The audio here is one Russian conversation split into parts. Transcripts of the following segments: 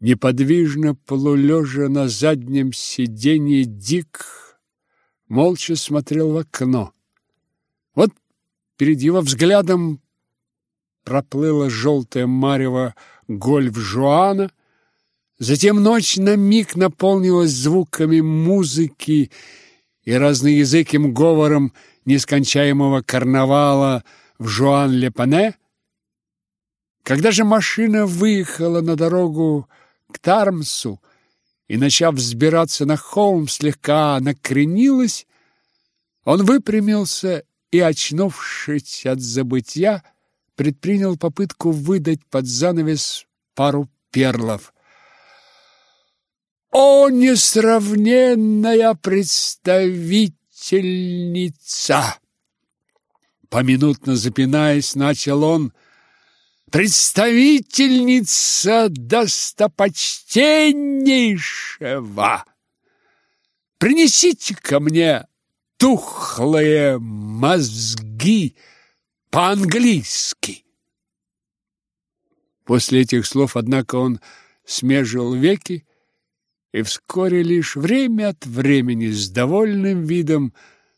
Неподвижно полулежа на заднем сиденье Дик молча смотрел в окно. Вот перед его взглядом проплыла желтая марево гольф Жуана, затем ночь на миг наполнилась звуками музыки и разноязыким говором нескончаемого карнавала в Жуан-Ле-Пане. Когда же машина выехала на дорогу к Тармсу и, начав взбираться на холм, слегка накренилась, он выпрямился и, очнувшись от забытья, предпринял попытку выдать под занавес пару перлов. «О, несравненная представительница!» Поминутно запинаясь, начал он — представительница достопочтеннейшего. Принесите ко мне тухлые мозги по-английски. После этих слов, однако, он смежил веки и вскоре лишь время от времени с довольным видом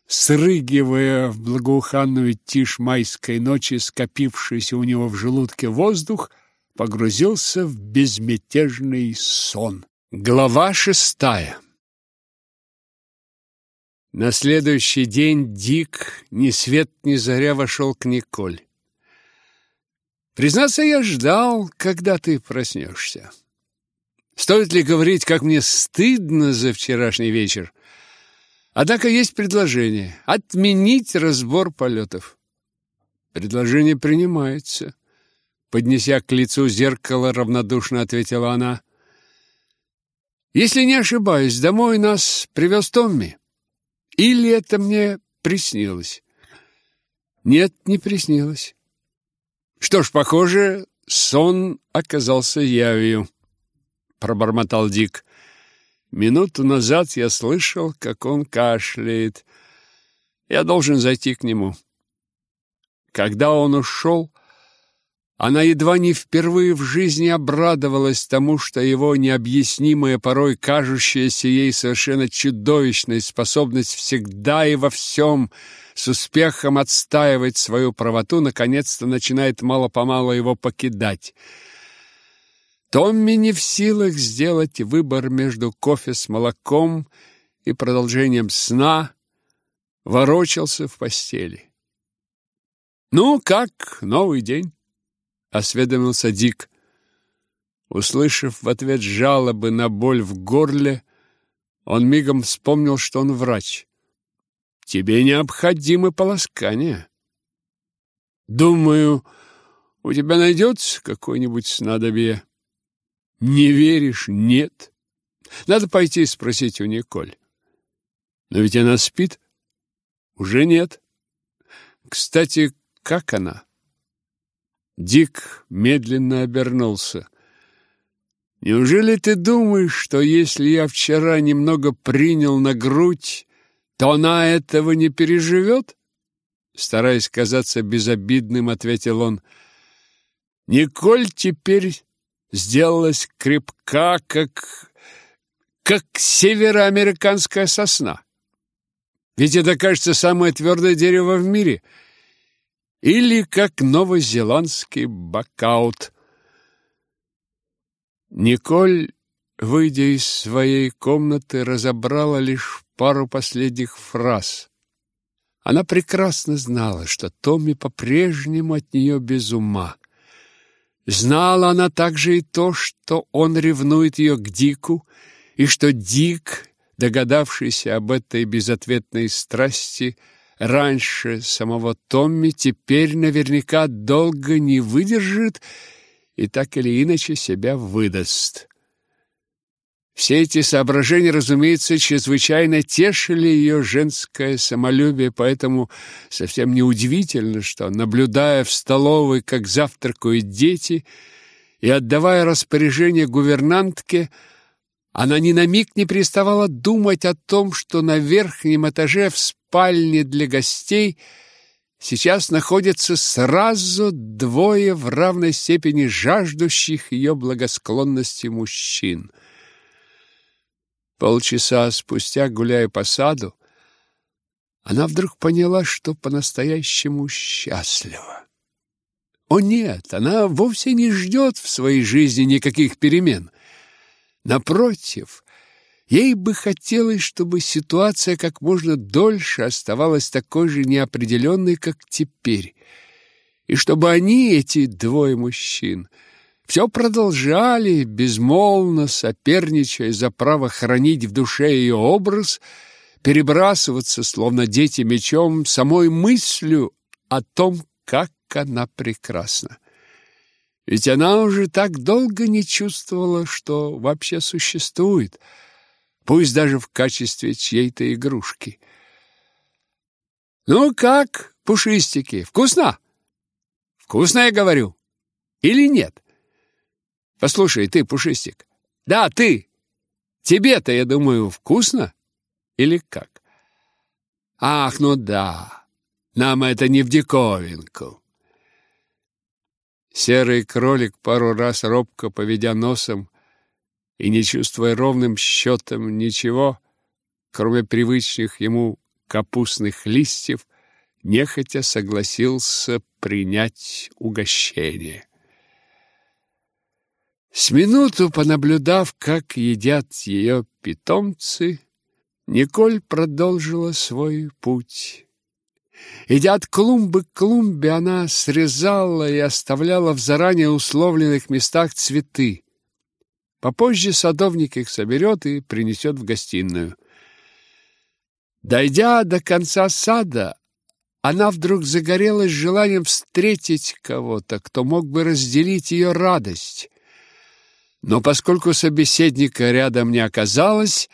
срыгивая в благоуханную тишь майской ночи скопившийся у него в желудке воздух, погрузился в безмятежный сон. Глава шестая На следующий день Дик ни свет ни заря вошел к Николь. Признаться, я ждал, когда ты проснешься. Стоит ли говорить, как мне стыдно за вчерашний вечер? Однако есть предложение – отменить разбор полетов. Предложение принимается. Поднеся к лицу зеркало, равнодушно ответила она. Если не ошибаюсь, домой нас привез Томми. Или это мне приснилось? Нет, не приснилось. Что ж, похоже, сон оказался явью, пробормотал Дик. Минуту назад я слышал, как он кашляет. Я должен зайти к нему. Когда он ушел, она едва не впервые в жизни обрадовалась тому, что его необъяснимая, порой кажущаяся ей совершенно чудовищная способность всегда и во всем с успехом отстаивать свою правоту наконец-то начинает мало-помалу его покидать — Томми не в силах сделать выбор между кофе с молоком и продолжением сна, ворочался в постели. «Ну, как новый день?» — осведомился Дик. Услышав в ответ жалобы на боль в горле, он мигом вспомнил, что он врач. «Тебе необходимы полоскания. Думаю, у тебя найдется какое-нибудь снадобье». Не веришь? Нет. Надо пойти спросить у Николь. Но ведь она спит? Уже нет. Кстати, как она? Дик медленно обернулся. Неужели ты думаешь, что если я вчера немного принял на грудь, то она этого не переживет? Стараясь казаться безобидным, ответил он. Николь теперь сделалась крепка, как... как североамериканская сосна. Ведь это, кажется, самое твердое дерево в мире. Или как новозеландский бакаут. Николь, выйдя из своей комнаты, разобрала лишь пару последних фраз. Она прекрасно знала, что Томми по-прежнему от нее без ума. Знала она также и то, что он ревнует ее к Дику, и что Дик, догадавшийся об этой безответной страсти раньше самого Томми, теперь наверняка долго не выдержит и так или иначе себя выдаст. Все эти соображения, разумеется, чрезвычайно тешили ее женское самолюбие, поэтому совсем неудивительно, что, наблюдая в столовой, как завтракают дети, и отдавая распоряжение гувернантке, она ни на миг не переставала думать о том, что на верхнем этаже в спальне для гостей сейчас находятся сразу двое в равной степени жаждущих ее благосклонности мужчин. Полчаса спустя, гуляя по саду, она вдруг поняла, что по-настоящему счастлива. О нет, она вовсе не ждет в своей жизни никаких перемен. Напротив, ей бы хотелось, чтобы ситуация как можно дольше оставалась такой же неопределенной, как теперь, и чтобы они, эти двое мужчин, все продолжали, безмолвно соперничая за право хранить в душе ее образ, перебрасываться, словно дети мечом, самой мыслью о том, как она прекрасна. Ведь она уже так долго не чувствовала, что вообще существует, пусть даже в качестве чьей-то игрушки. «Ну как, пушистики, вкусно?» «Вкусно, я говорю. Или нет?» Послушай, ты, Пушистик. Да, ты. Тебе-то, я думаю, вкусно? Или как? Ах, ну да. Нам это не в диковинку. Серый кролик пару раз робко поведя носом и не чувствуя ровным счетом ничего, кроме привычных ему капустных листьев, нехотя согласился принять угощение. С минуту понаблюдав, как едят ее питомцы, Николь продолжила свой путь. Идя от клумбы к клумбе, она срезала и оставляла в заранее условленных местах цветы. Попозже садовник их соберет и принесет в гостиную. Дойдя до конца сада, она вдруг загорелась желанием встретить кого-то, кто мог бы разделить ее радость. Но поскольку собеседника рядом не оказалось,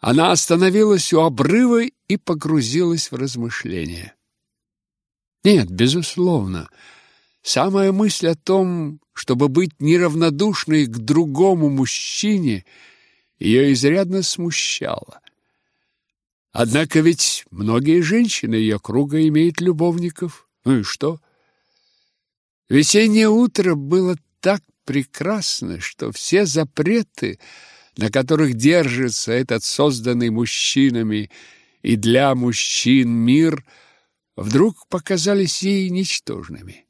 она остановилась у обрыва и погрузилась в размышления. Нет, безусловно, самая мысль о том, чтобы быть неравнодушной к другому мужчине, ее изрядно смущала. Однако ведь многие женщины ее круга имеют любовников. Ну и что? Весеннее утро было так прекрасно, что все запреты, на которых держится этот созданный мужчинами и для мужчин мир, вдруг показались ей ничтожными.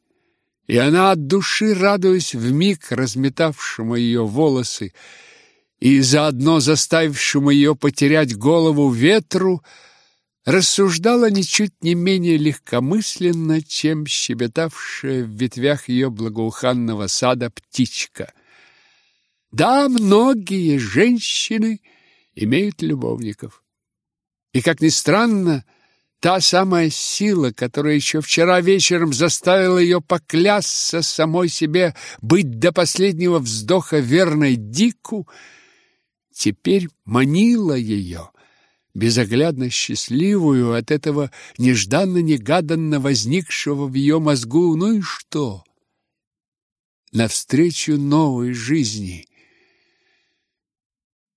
И она от души, радуясь вмиг разметавшему ее волосы и заодно заставившему ее потерять голову ветру, рассуждала ничуть не менее легкомысленно, чем щебетавшая в ветвях ее благоуханного сада птичка. Да, многие женщины имеют любовников. И, как ни странно, та самая сила, которая еще вчера вечером заставила ее поклясться самой себе быть до последнего вздоха верной Дику, теперь манила ее — безоглядно счастливую от этого нежданно-негаданно возникшего в ее мозгу «ну и что?» навстречу новой жизни.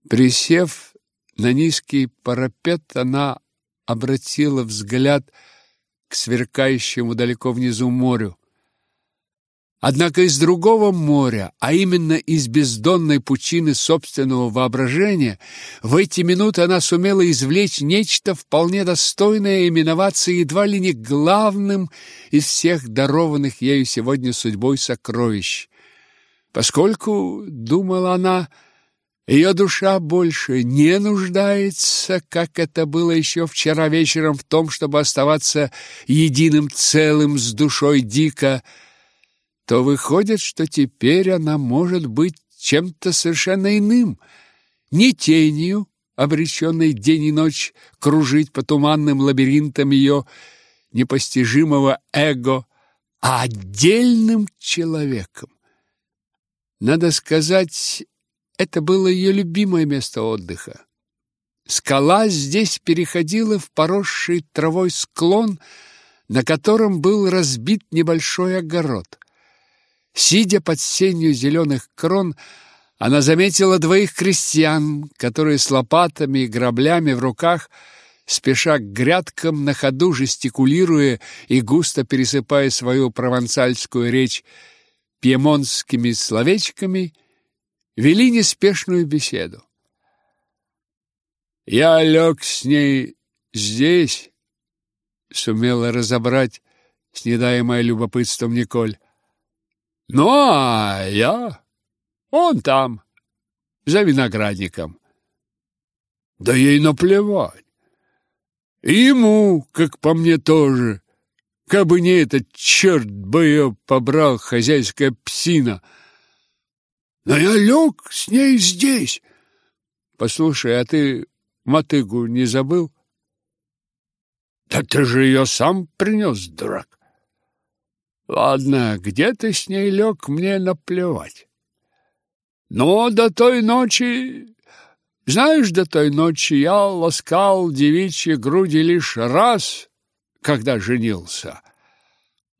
Присев на низкий парапет, она обратила взгляд к сверкающему далеко внизу морю. Однако из другого моря, а именно из бездонной пучины собственного воображения, в эти минуты она сумела извлечь нечто вполне достойное именоваться едва ли не главным из всех дарованных ею сегодня судьбой сокровищ. Поскольку, думала она, ее душа больше не нуждается, как это было еще вчера вечером, в том, чтобы оставаться единым целым с душой Дика, то выходит, что теперь она может быть чем-то совершенно иным, не тенью, обреченной день и ночь кружить по туманным лабиринтам ее непостижимого эго, а отдельным человеком. Надо сказать, это было ее любимое место отдыха. Скала здесь переходила в поросший травой склон, на котором был разбит небольшой огород. Сидя под сенью зеленых крон, она заметила двоих крестьян, которые с лопатами и граблями в руках спеша к грядкам, на ходу жестикулируя и густо пересыпая свою провансальскую речь пьемонтскими словечками, вели неспешную беседу. «Я лег с ней здесь», — сумела разобрать снедаемое любопытством Николь. «Ну, а я? Он там, за виноградником». «Да ей наплевать. И ему, как по мне, тоже. Кабы не этот черт бы ее побрал, хозяйская псина. Но я лег с ней здесь. Послушай, а ты мотыгу не забыл? Да ты же ее сам принес, дурак. Ладно, где ты с ней лег, мне наплевать. Но до той ночи... Знаешь, до той ночи я ласкал девичьи груди лишь раз, когда женился.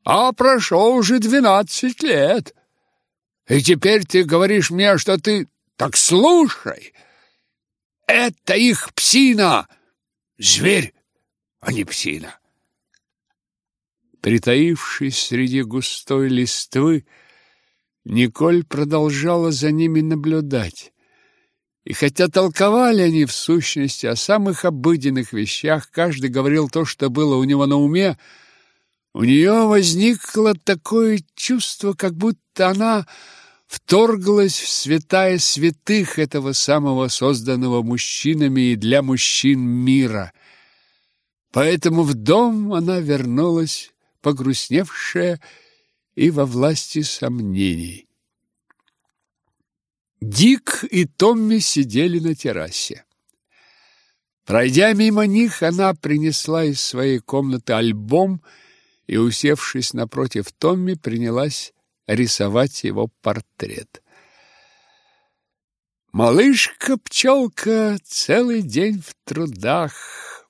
А прошло уже двенадцать лет. И теперь ты говоришь мне, что ты... Так слушай, это их псина, зверь, а не псина. Притаившись среди густой листвы, Николь продолжала за ними наблюдать. И хотя толковали они в сущности о самых обыденных вещах, каждый говорил то, что было у него на уме, у нее возникло такое чувство, как будто она вторглась в святая святых этого самого созданного мужчинами и для мужчин мира. Поэтому в дом она вернулась, погрустневшая и во власти сомнений. Дик и Томми сидели на террасе. Пройдя мимо них, она принесла из своей комнаты альбом и, усевшись напротив Томми, принялась рисовать его портрет. Малышка-пчелка целый день в трудах,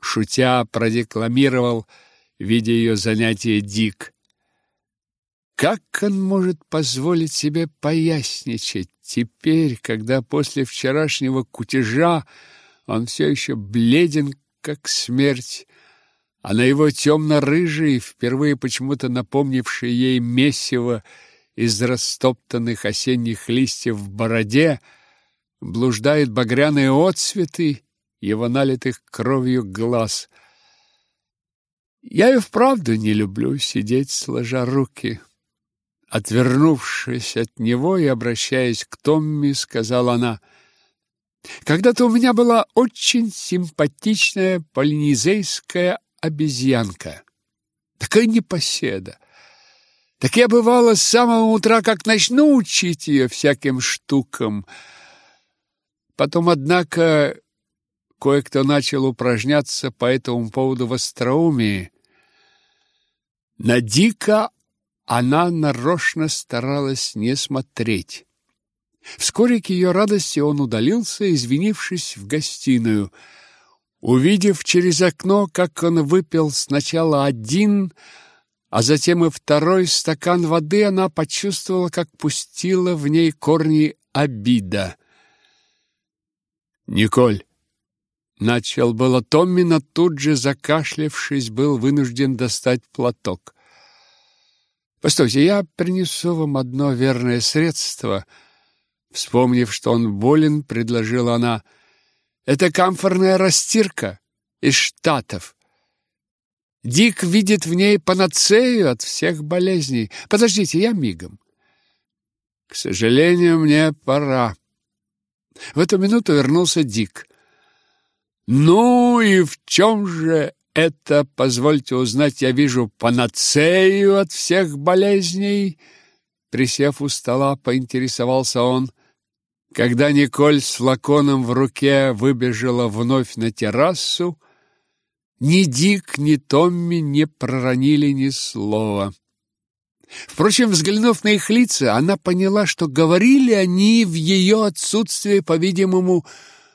шутя продекламировал, видя ее занятие Дик. Как он может позволить себе поясничать теперь, когда после вчерашнего кутежа он все еще бледен, как смерть, а на его темно-рыжий, впервые почему-то напомнивший ей месиво из растоптанных осенних листьев в бороде, блуждают багряные отцветы его налитых кровью глаз. Я и вправду не люблю сидеть сложа руки. Отвернувшись от него и обращаясь к Томми, сказала она, «Когда-то у меня была очень симпатичная полинезейская обезьянка, такая непоседа. Так я бывала с самого утра, как начну учить ее всяким штукам. Потом, однако, кое-кто начал упражняться по этому поводу в остроумии. На Дика она нарочно старалась не смотреть. Вскоре к ее радости он удалился, извинившись в гостиную. Увидев через окно, как он выпил сначала один, а затем и второй стакан воды, она почувствовала, как пустила в ней корни обида. «Николь!» Начал было Томми, но тут же, закашлявшись, был вынужден достать платок. Постойте, я принесу вам одно верное средство. Вспомнив, что он болен, предложила она. Это камфорная растирка из Штатов. Дик видит в ней панацею от всех болезней. Подождите, я мигом. К сожалению, мне пора. В эту минуту вернулся Дик. Ну и в чем же это, позвольте узнать, я вижу панацею от всех болезней. Присев у стола, поинтересовался он. Когда Николь с флаконом в руке выбежала вновь на террасу, ни Дик, ни Томми не проронили ни слова. Впрочем, взглянув на их лица, она поняла, что говорили они в ее отсутствии, по-видимому,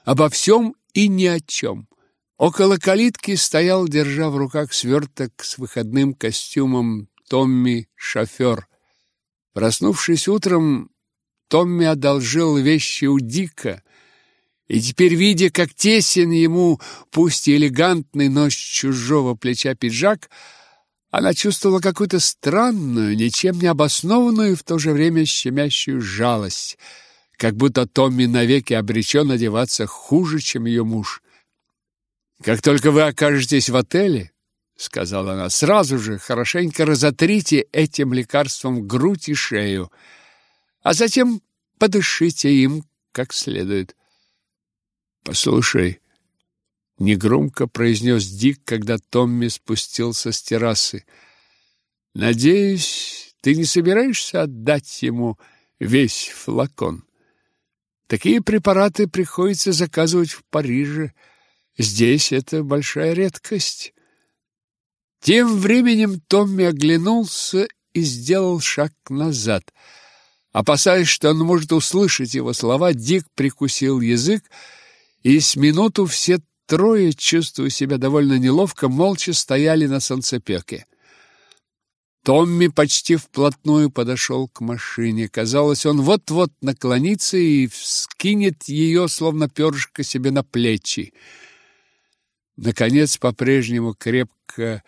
обо всем и ни о чем. Около калитки стоял, держа в руках сверток с выходным костюмом Томми шофер. Проснувшись утром, Томми одолжил вещи у Дика И теперь, видя, как тесен ему, пусть и элегантный, но с чужого плеча пиджак, она чувствовала какую-то странную, ничем не обоснованную и в то же время щемящую жалость, как будто Томми навеки обречен одеваться хуже, чем ее муж. «Как только вы окажетесь в отеле, — сказала она, — сразу же хорошенько разотрите этим лекарством грудь и шею, а затем подышите им как следует». «Послушай», — негромко произнес Дик, когда Томми спустился с террасы, — «надеюсь, ты не собираешься отдать ему весь флакон? Такие препараты приходится заказывать в Париже. Здесь это большая редкость». Тем временем Томми оглянулся и сделал шаг назад. Опасаясь, что он может услышать его слова, Дик прикусил язык, и с минуту все трое, чувствуя себя довольно неловко, молча стояли на солнцепеке. Томми почти вплотную подошел к машине. Казалось, он вот-вот наклонится и вскинет ее, словно перышко себе на плечи. Наконец, по-прежнему крепко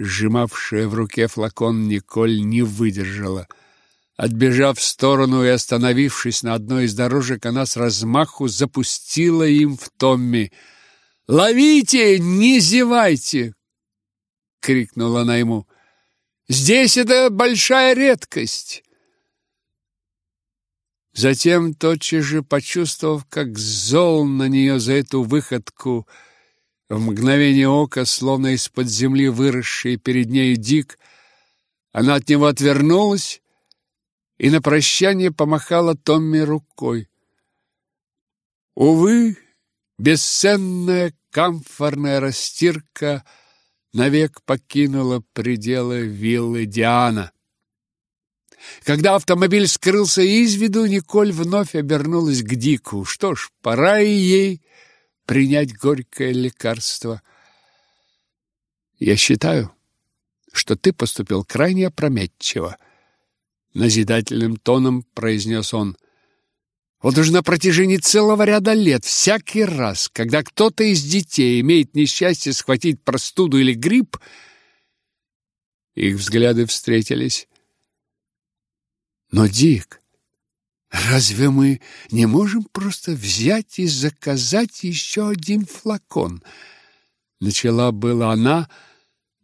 сжимавшая в руке флакон Николь, не выдержала — Отбежав в сторону и остановившись на одной из дорожек, она с размаху запустила им в Томми. «Ловите! Не зевайте!» — крикнула она ему. «Здесь это большая редкость!» Затем, тотчас же почувствовав, как зол на нее за эту выходку, в мгновение ока, словно из-под земли выросший перед нею дик, она от него отвернулась и на прощание помахала Томми рукой. Увы, бесценная камфорная растирка навек покинула пределы виллы Диана. Когда автомобиль скрылся из виду, Николь вновь обернулась к Дику. Что ж, пора и ей принять горькое лекарство. Я считаю, что ты поступил крайне опрометчиво назидательным тоном произнес он. Вот уже на протяжении целого ряда лет, всякий раз, когда кто-то из детей имеет несчастье схватить простуду или грипп, их взгляды встретились. Но, Дик, разве мы не можем просто взять и заказать еще один флакон? Начала была она, —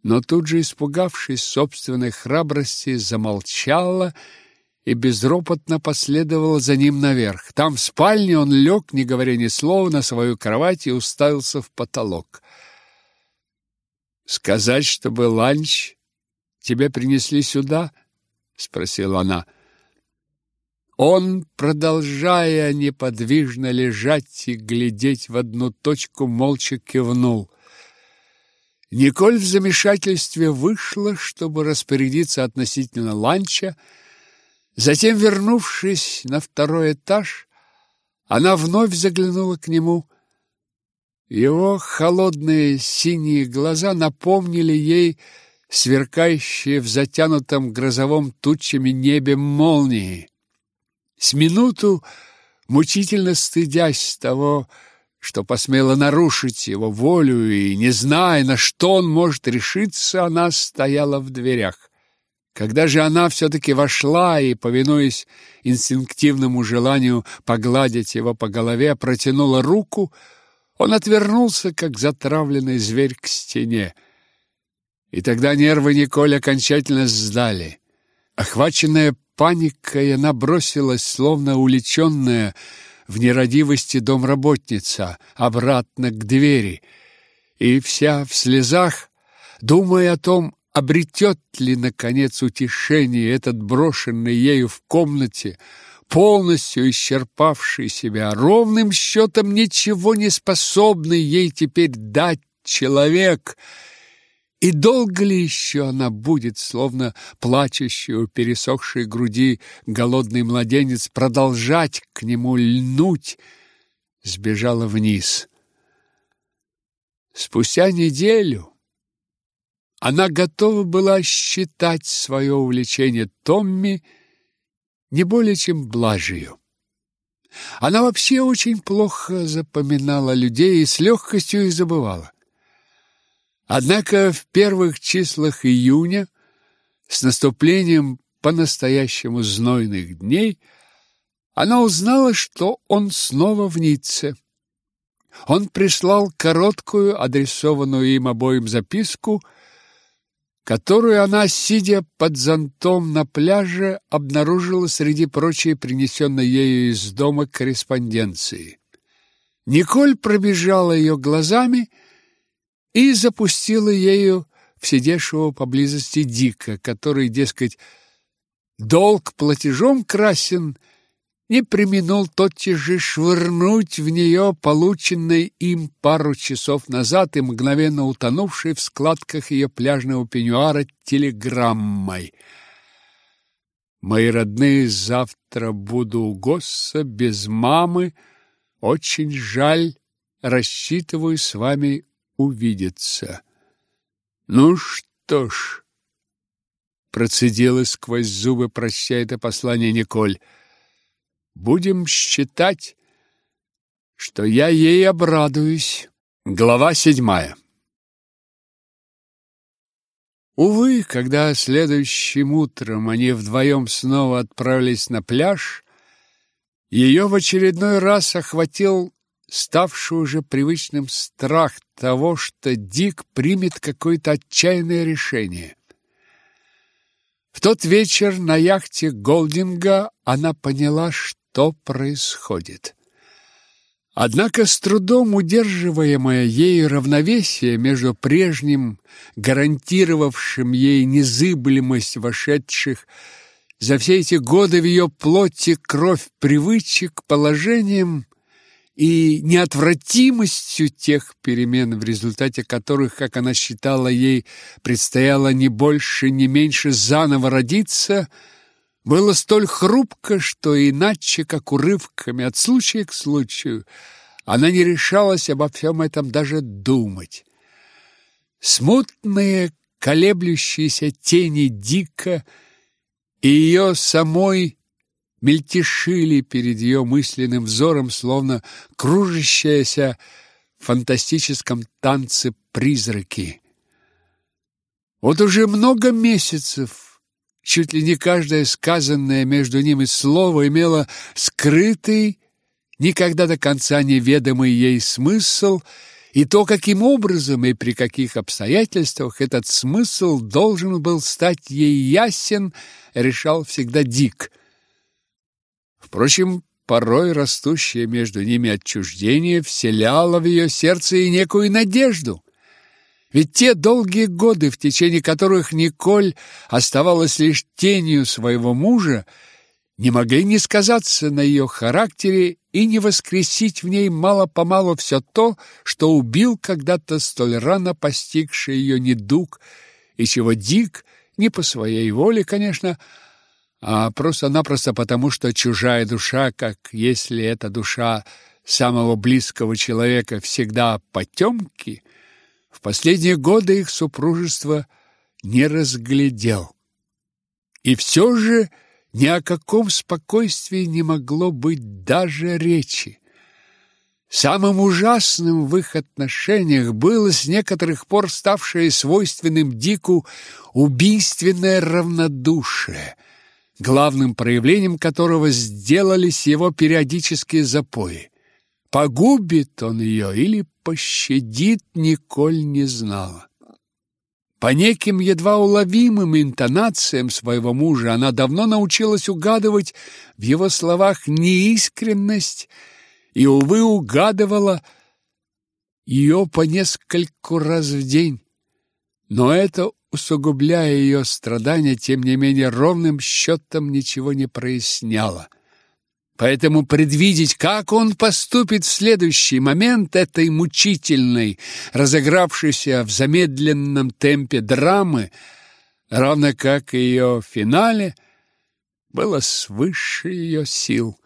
но тут же, испугавшись собственной храбрости, замолчала и безропотно последовала за ним наверх. Там, в спальне, он лег, не говоря ни слова, на свою кровать и уставился в потолок. «Сказать, чтобы ланч тебе принесли сюда?» — спросила она. Он, продолжая неподвижно лежать и глядеть в одну точку, молча кивнул. Николь в замешательстве вышла, чтобы распорядиться относительно ланча. Затем, вернувшись на второй этаж, она вновь заглянула к нему. Его холодные синие глаза напомнили ей сверкающие в затянутом грозовом тучами небе молнии. С минуту, мучительно стыдясь того, что посмела нарушить его волю, и, не зная, на что он может решиться, она стояла в дверях. Когда же она все-таки вошла и, повинуясь инстинктивному желанию погладить его по голове, протянула руку, он отвернулся, как затравленный зверь к стене. И тогда нервы Николь окончательно сдали. Охваченная паникой, она бросилась, словно уличенная, в нерадивости домработница, обратно к двери, и вся в слезах, думая о том, обретет ли, наконец, утешение этот брошенный ею в комнате, полностью исчерпавший себя, ровным счетом ничего не способный ей теперь дать человек — и долго ли еще она будет, словно плачущий у пересохшей груди голодный младенец, продолжать к нему льнуть, сбежала вниз. Спустя неделю она готова была считать свое увлечение Томми не более чем блажью. Она вообще очень плохо запоминала людей и с легкостью их забывала. Однако в первых числах июня, с наступлением по-настоящему знойных дней, она узнала, что он снова в Ницце. Он прислал короткую, адресованную им обоим записку, которую она, сидя под зонтом на пляже, обнаружила среди прочей принесенной ею из дома корреспонденции. Николь пробежала ее глазами и запустила ею в сидевшего поблизости Дика, который, дескать, долг платежом красен, не применул тотчас же швырнуть в нее полученный им пару часов назад и мгновенно утонувший в складках ее пляжного пеньюара телеграммой. «Мои родные, завтра буду у Госса без мамы. Очень жаль, рассчитываю с вами увидеться». «Ну что ж», — процедила сквозь зубы, прощая это послание Николь, — Будем считать, что я ей обрадуюсь. Глава седьмая. Увы, когда следующим утром они вдвоем снова отправились на пляж, ее в очередной раз охватил ставший уже привычным страх того, что Дик примет какое-то отчаянное решение. В тот вечер на яхте Голдинга она поняла, что что происходит. Однако с трудом удерживаемое ею равновесие между прежним, гарантировавшим ей незыблемость вошедших за все эти годы в ее плоти кровь привычек, положением и неотвратимостью тех перемен, в результате которых, как она считала, ей предстояло не больше, не меньше заново родиться – было столь хрупко, что иначе, как урывками от случая к случаю, она не решалась обо всем этом даже думать. Смутные, колеблющиеся тени дико и ее самой мельтешили перед ее мысленным взором, словно кружащиеся в фантастическом танце призраки. Вот уже много месяцев Чуть ли не каждое сказанное между ними слово имело скрытый, никогда до конца неведомый ей смысл, и то, каким образом и при каких обстоятельствах этот смысл должен был стать ей ясен, решал всегда Дик. Впрочем, порой растущее между ними отчуждение вселяло в ее сердце и некую надежду. Ведь те долгие годы, в течение которых Николь оставалась лишь тенью своего мужа, не могли не сказаться на ее характере и не воскресить в ней мало-помалу все то, что убил когда-то столь рано постигший ее недуг, и чего Дик, не по своей воле, конечно, а просто-напросто потому, что чужая душа, как если эта душа самого близкого человека всегда потемки, в последние годы их супружество не разглядел. И все же ни о каком спокойствии не могло быть даже речи. Самым ужасным в их отношениях было с некоторых пор ставшее свойственным Дику убийственное равнодушие, главным проявлением которого сделались его периодические запои. Погубит он ее или пощадит, Николь не знала. По неким едва уловимым интонациям своего мужа она давно научилась угадывать в его словах неискренность и, увы, угадывала ее по нескольку раз в день. Но это, усугубляя ее страдания, тем не менее ровным счетом ничего не проясняло. Поэтому предвидеть, как он поступит в следующий момент этой мучительной, разыгравшейся в замедленном темпе драмы, равно как и ее финале, было свыше ее сил.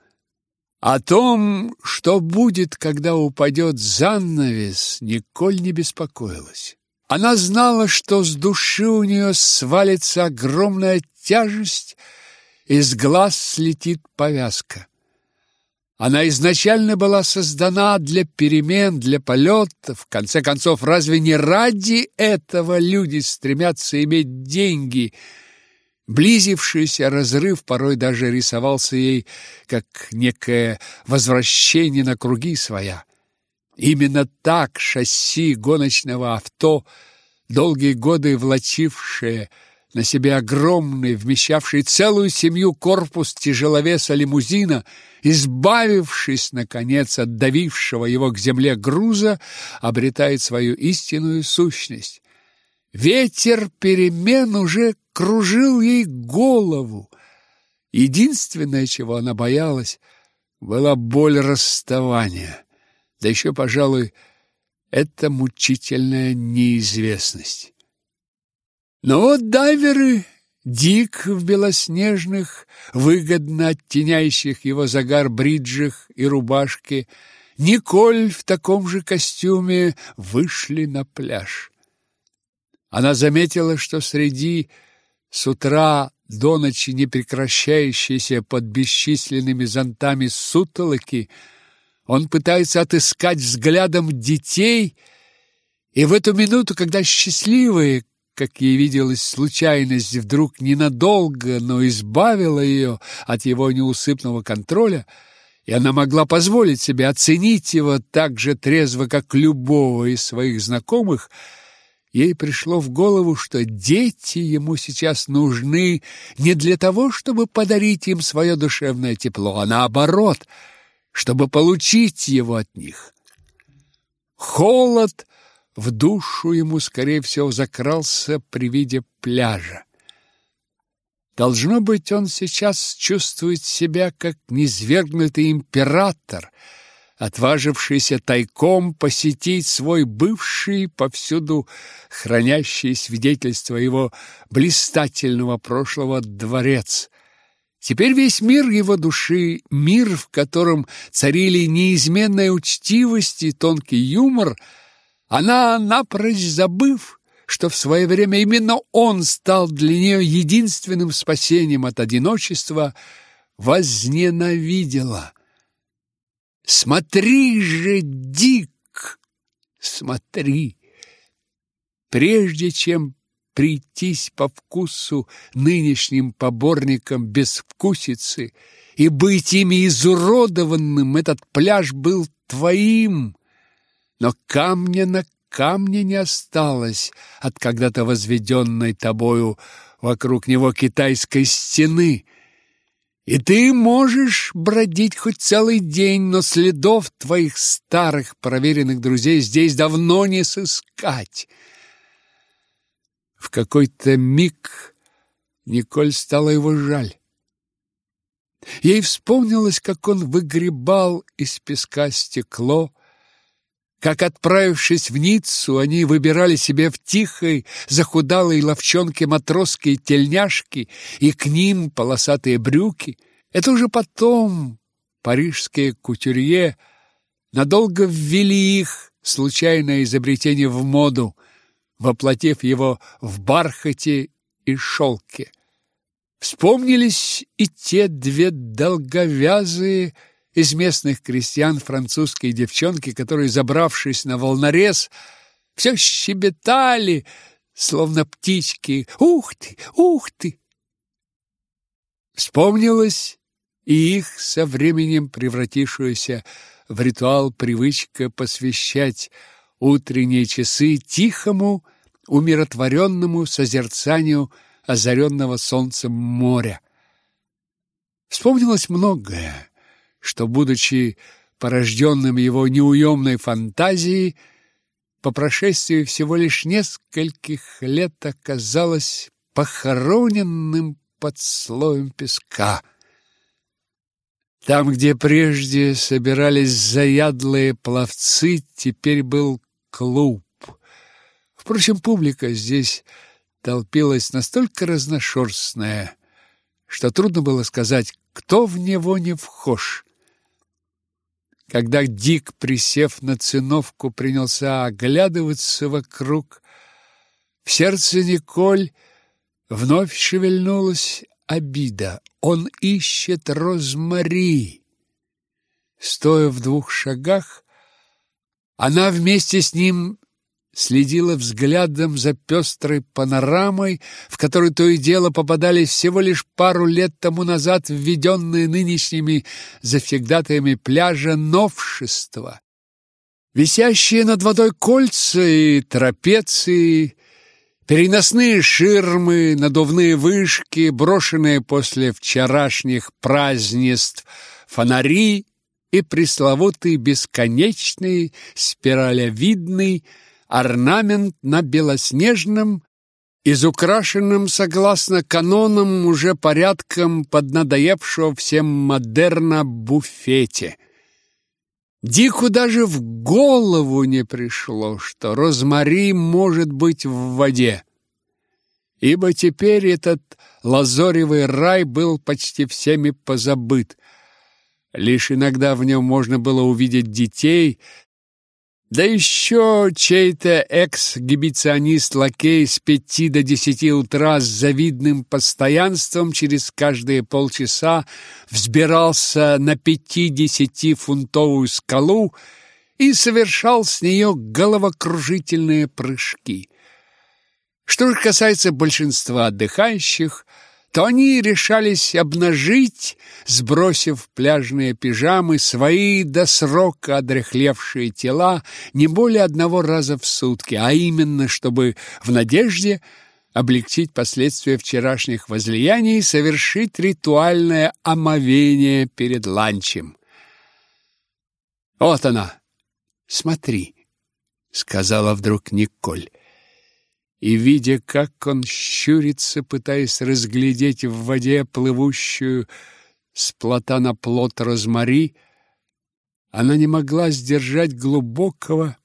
О том, что будет, когда упадет занавес, Николь не беспокоилась. Она знала, что с души у нее свалится огромная тяжесть, и с глаз слетит повязка. Она изначально была создана для перемен, для полетов. В конце концов, разве не ради этого люди стремятся иметь деньги? Близившийся разрыв порой даже рисовался ей как некое возвращение на круги своя. Именно так шасси гоночного авто, долгие годы влачившее на себе огромный, вмещавший целую семью корпус тяжеловеса лимузина, избавившись, наконец, от давившего его к земле груза, обретает свою истинную сущность. Ветер перемен уже кружил ей голову. Единственное, чего она боялась, была боль расставания. Да еще, пожалуй, это мучительная неизвестность. Но вот дайверы, Дик в белоснежных, выгодно оттеняющих его загар бриджах и рубашке, Николь в таком же костюме вышли на пляж. Она заметила, что среди с утра до ночи не прекращающейся под бесчисленными зонтами сутолоки он пытается отыскать взглядом детей, и в эту минуту, когда счастливые, как ей виделось, случайность вдруг ненадолго, но избавила ее от его неусыпного контроля, и она могла позволить себе оценить его так же трезво, как любого из своих знакомых, ей пришло в голову, что дети ему сейчас нужны не для того, чтобы подарить им свое душевное тепло, а наоборот, чтобы получить его от них. Холод в душу ему, скорее всего, закрался при виде пляжа. Должно быть, он сейчас чувствует себя как низвергнутый император, отважившийся тайком посетить свой бывший, повсюду хранящий свидетельство его блистательного прошлого дворец. Теперь весь мир его души, мир, в котором царили неизменная учтивость и тонкий юмор — она, напрочь забыв, что в свое время именно он стал для нее единственным спасением от одиночества, возненавидела. «Смотри же, Дик, смотри!» Прежде чем прийтись по вкусу нынешним поборникам безвкусицы и быть ими изуродованным, этот пляж был твоим, но камня на камне не осталось от когда-то возведенной тобою вокруг него китайской стены. И ты можешь бродить хоть целый день, но следов твоих старых проверенных друзей здесь давно не сыскать. В какой-то миг Николь стало его жаль. Ей вспомнилось, как он выгребал из песка стекло, как, отправившись в Ниццу, они выбирали себе в тихой, захудалой ловчонке матросские тельняшки и к ним полосатые брюки. Это уже потом парижские кутюрье надолго ввели их, случайное изобретение в моду, воплотив его в бархате и шелке. Вспомнились и те две долговязые, из местных крестьян французские девчонки, которые, забравшись на волнорез, все щебетали, словно птички. «Ух ты! Ух ты!» Вспомнилась и их со временем превратившуюся в ритуал привычка посвящать утренние часы тихому, умиротворенному созерцанию озаренного солнцем моря. Вспомнилось многое что, будучи порожденным его неуемной фантазией, по прошествии всего лишь нескольких лет оказалось похороненным под слоем песка. Там, где прежде собирались заядлые пловцы, теперь был клуб. Впрочем, публика здесь толпилась настолько разношерстная, что трудно было сказать, кто в него не вхож. Когда Дик, присев на циновку, принялся оглядываться вокруг, в сердце Николь вновь шевельнулась обида. Он ищет Розмари. стоя в двух шагах, она вместе с ним следила взглядом за пестрой панорамой, в которой то и дело попадались всего лишь пару лет тому назад введенные нынешними завсегдатаями пляжа новшества. Висящие над водой кольца и трапеции, переносные ширмы, надувные вышки, брошенные после вчерашних празднеств фонари и пресловутый бесконечный спиралевидный орнамент на белоснежном, изукрашенном, согласно канонам, уже порядком поднадоевшего всем модерна буфете. Дику даже в голову не пришло, что розмари может быть в воде, ибо теперь этот лазоревый рай был почти всеми позабыт. Лишь иногда в нем можно было увидеть детей, да еще чей-то экс-гибиционист-лакей с пяти до десяти утра с завидным постоянством через каждые полчаса взбирался на пяти-десятифунтовую скалу и совершал с нее головокружительные прыжки. Что же касается большинства отдыхающих – то они решались обнажить, сбросив пляжные пижамы, свои до срока одряхлевшие тела не более одного раза в сутки, а именно, чтобы в надежде облегчить последствия вчерашних возлияний совершить ритуальное омовение перед ланчем. «Вот она! Смотри!» — сказала вдруг Николь и, видя, как он щурится, пытаясь разглядеть в воде плывущую с плота на плот розмари, она не могла сдержать глубокого,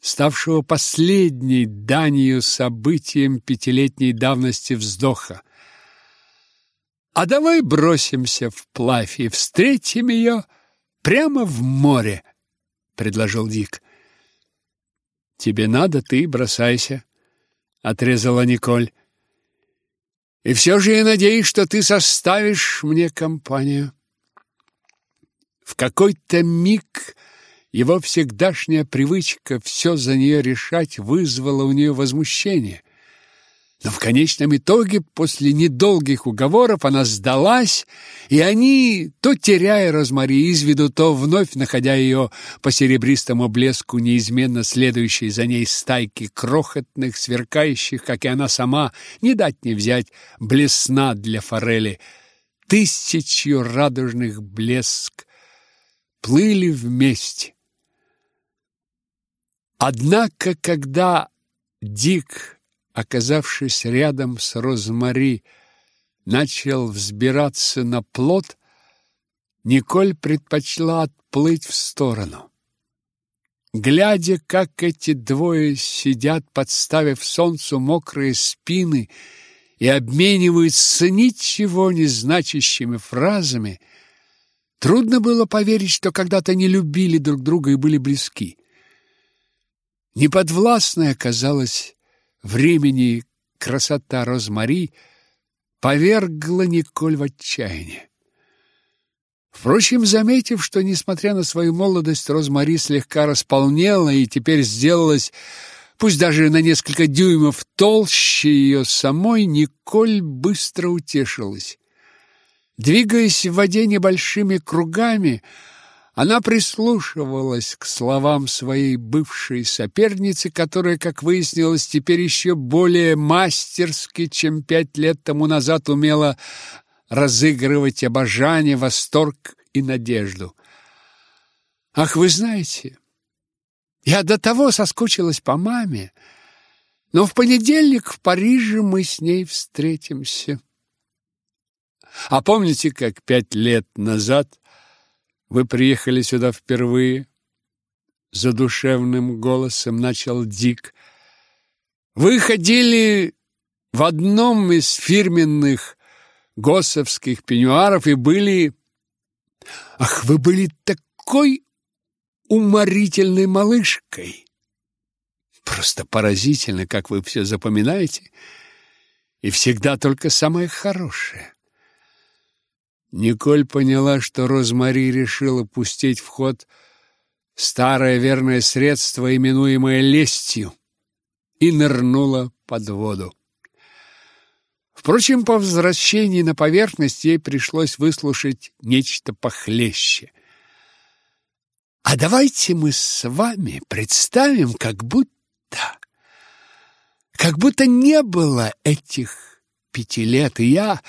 ставшего последней данью событием пятилетней давности вздоха. «А давай бросимся вплавь и встретим ее прямо в море», — предложил Дик. «Тебе надо, ты бросайся», отрезала Николь. И все же я надеюсь, что ты составишь мне компанию. В какой-то миг его всегдашняя привычка все за нее решать вызвала у нее возмущение. Но в конечном итоге, после недолгих уговоров, она сдалась, и они, то теряя Розмари из виду, то вновь находя ее по серебристому блеску неизменно следующей за ней стайки крохотных, сверкающих, как и она сама, не дать не взять, блесна для форели, тысячью радужных блеск, плыли вместе. Однако, когда Дик оказавшись рядом с Розмари, начал взбираться на плот, Николь предпочла отплыть в сторону. Глядя, как эти двое сидят, подставив солнцу мокрые спины и обмениваются ничего не значащими фразами, трудно было поверить, что когда-то не любили друг друга и были близки. Неподвластная казалась времени красота Розмари повергла Николь в отчаяние. Впрочем, заметив, что, несмотря на свою молодость, Розмари слегка располнела и теперь сделалась, пусть даже на несколько дюймов толще ее самой, Николь быстро утешилась. Двигаясь в воде небольшими кругами, она прислушивалась к словам своей бывшей соперницы, которая, как выяснилось, теперь еще более мастерски, чем пять лет тому назад умела разыгрывать обожание, восторг и надежду. Ах, вы знаете, я до того соскучилась по маме, но в понедельник в Париже мы с ней встретимся. А помните, как пять лет назад вы приехали сюда впервые? Задушевным голосом начал Дик. Вы ходили в одном из фирменных госовских пеньюаров и были... Ах, вы были такой уморительной малышкой! Просто поразительно, как вы все запоминаете, и всегда только самое хорошее. Николь поняла, что Розмари решила пустить в ход старое верное средство, именуемое лестью, и нырнула под воду. Впрочем, по возвращении на поверхность ей пришлось выслушать нечто похлеще. А давайте мы с вами представим, как будто как будто не было этих пяти лет, и я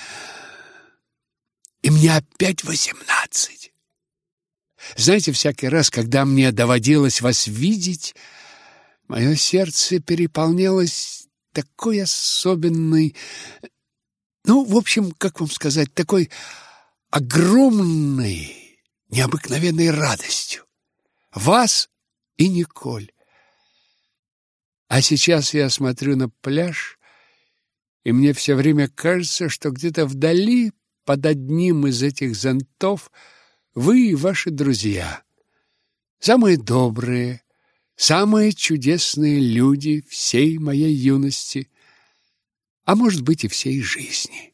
и мне опять восемнадцать. Знаете, всякий раз, когда мне доводилось вас видеть, мое сердце переполнялось такой особенной, ну, в общем, как вам сказать, такой огромной, необыкновенной радостью. Вас и Николь. А сейчас я смотрю на пляж, и мне все время кажется, что где-то вдали, под одним из этих зонтов, вы и ваши друзья. Самые добрые, самые чудесные люди всей моей юности, а может быть и всей жизни.